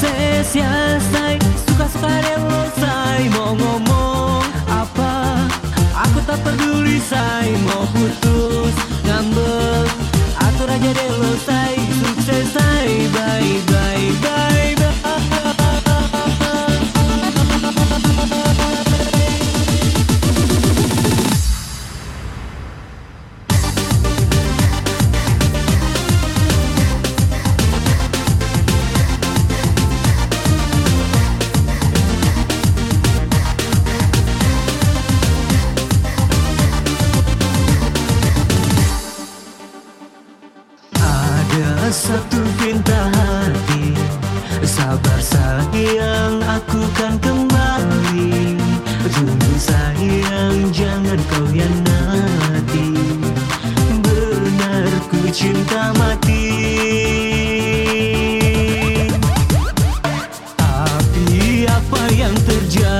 Selesai Suka-suka say Mau ngomong apa? Aku tak peduli say Mau butuh satu pinta hati. Sabar sayang aku kan kembali. Dulu sayang jangan kau yang nanti Benar ku cinta mati. Tapi apa yang terjadi?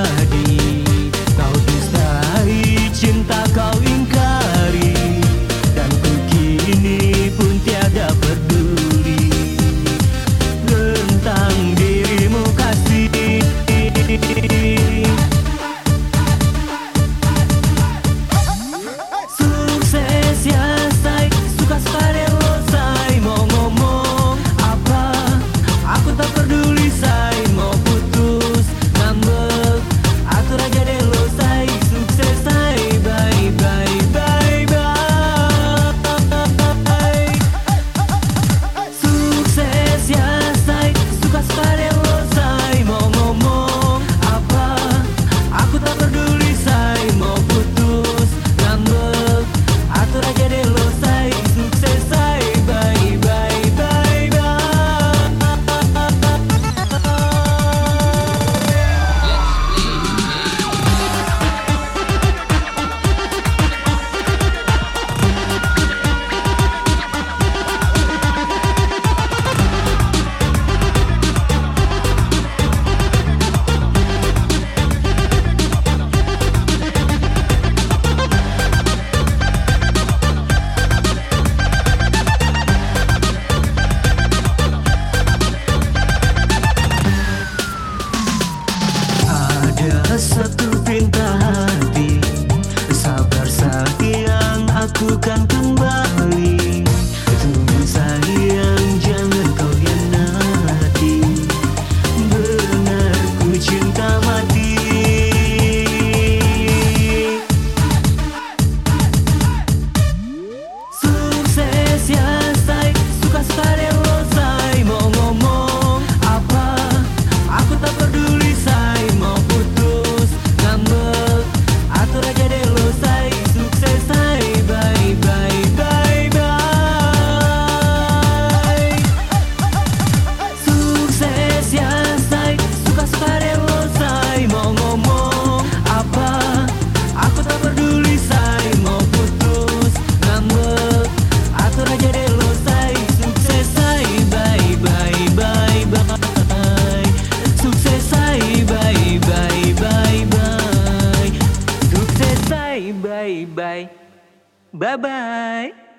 bye bye bye. Bye bye.